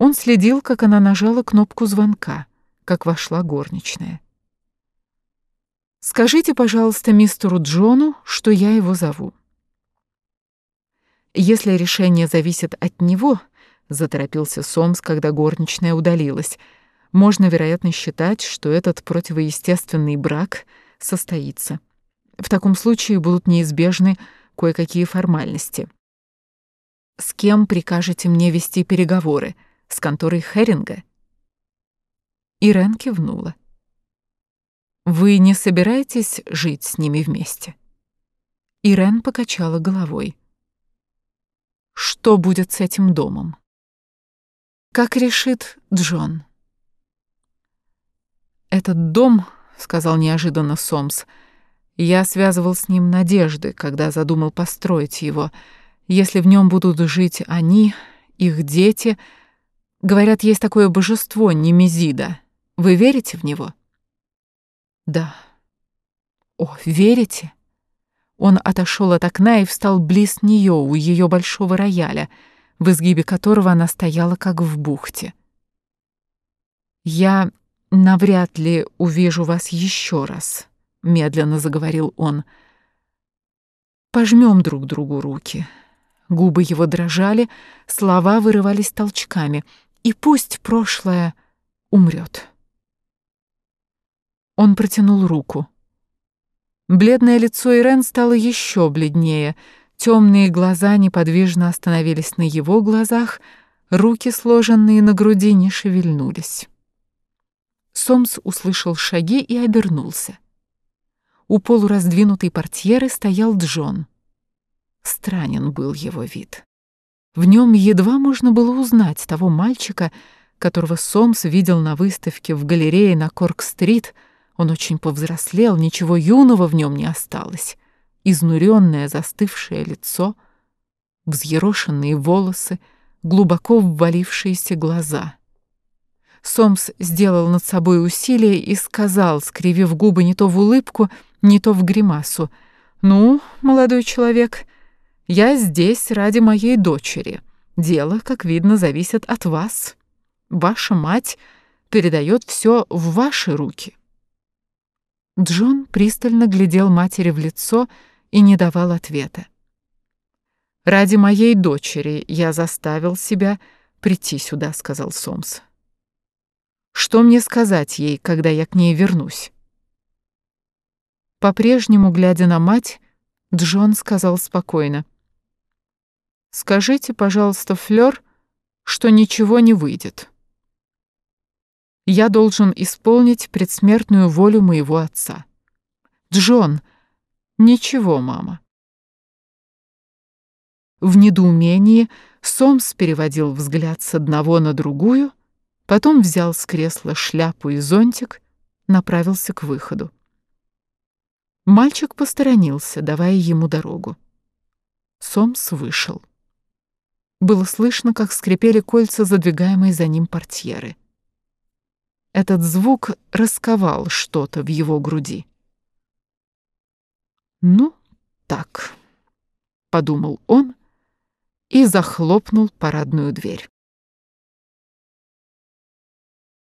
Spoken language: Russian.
Он следил, как она нажала кнопку звонка, как вошла горничная. «Скажите, пожалуйста, мистеру Джону, что я его зову». «Если решение зависит от него», — заторопился Сомс, когда горничная удалилась, «можно, вероятно, считать, что этот противоестественный брак состоится. В таком случае будут неизбежны кое-какие формальности. С кем прикажете мне вести переговоры? С конторой Херинга?» Ирен кивнула. «Вы не собираетесь жить с ними вместе?» Ирен покачала головой. «Что будет с этим домом?» «Как решит Джон?» «Этот дом, — сказал неожиданно Сомс, — я связывал с ним надежды, когда задумал построить его. Если в нем будут жить они, их дети... Говорят, есть такое божество Немезида. Вы верите в него?» «Да». «О, верите?» Он отошел от окна и встал близ нее у ее большого рояля, в изгибе которого она стояла как в бухте. «Я навряд ли увижу вас еще раз», — медленно заговорил он. «Пожмем друг другу руки». Губы его дрожали, слова вырывались толчками. «И пусть прошлое умрет». Он протянул руку. Бледное лицо Ирен стало еще бледнее. Темные глаза неподвижно остановились на его глазах, руки, сложенные на груди, не шевельнулись. Сомс услышал шаги и обернулся. У полураздвинутой портьеры стоял Джон. Странен был его вид. В нем едва можно было узнать того мальчика, которого Сомс видел на выставке в галерее на Корк-стрит — он очень повзрослел, ничего юного в нем не осталось. Изнуренное застывшее лицо, взъерошенные волосы, глубоко ввалившиеся глаза. Сомс сделал над собой усилие и сказал, скривив губы не то в улыбку, не то в гримасу, «Ну, молодой человек, я здесь ради моей дочери. Дело, как видно, зависит от вас. Ваша мать передает все в ваши руки». Джон пристально глядел матери в лицо и не давал ответа. «Ради моей дочери я заставил себя прийти сюда», — сказал Сомс. «Что мне сказать ей, когда я к ней вернусь?» По-прежнему, глядя на мать, Джон сказал спокойно. «Скажите, пожалуйста, Флёр, что ничего не выйдет». Я должен исполнить предсмертную волю моего отца. Джон, ничего, мама. В недоумении Сомс переводил взгляд с одного на другую, потом взял с кресла шляпу и зонтик, направился к выходу. Мальчик посторонился, давая ему дорогу. Сомс вышел. Было слышно, как скрипели кольца задвигаемой за ним портьеры. Этот звук расковал что-то в его груди. «Ну, так», — подумал он и захлопнул парадную дверь.